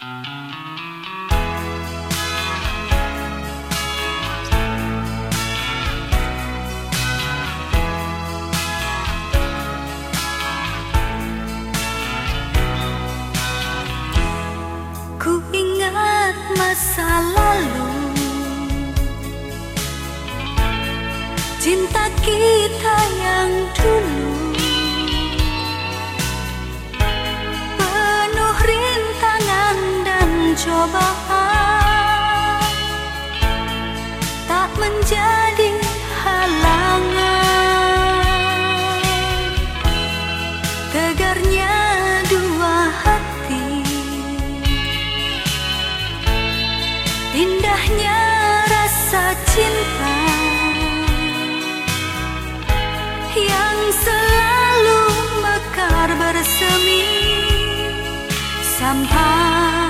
Ku ingat masa lalu. Cinta kita yang dulu Indahnya rasa cinta Yang selalu mekar bersemi. Sampai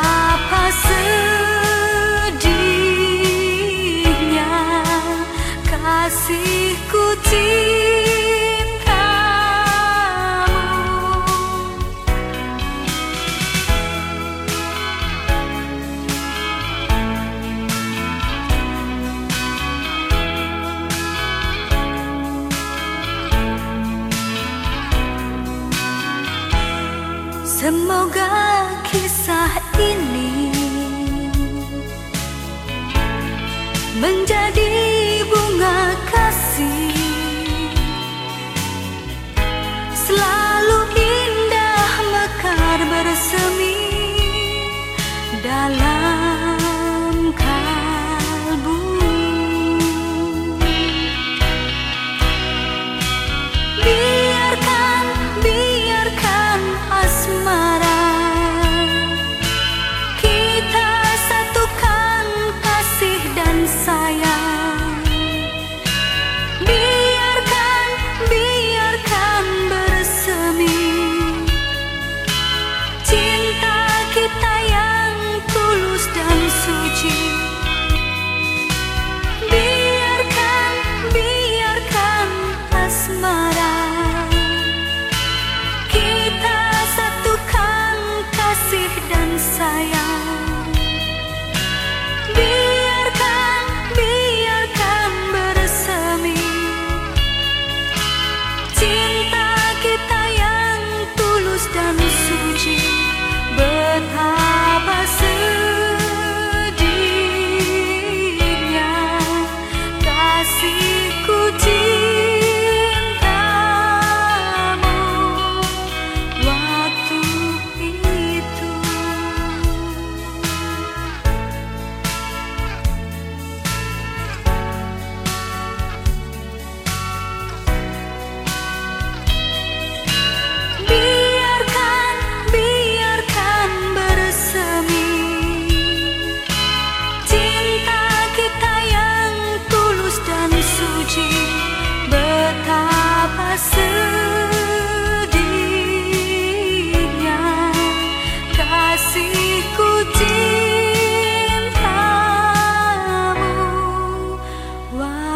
Semoga kisah ini menjadi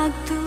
waktu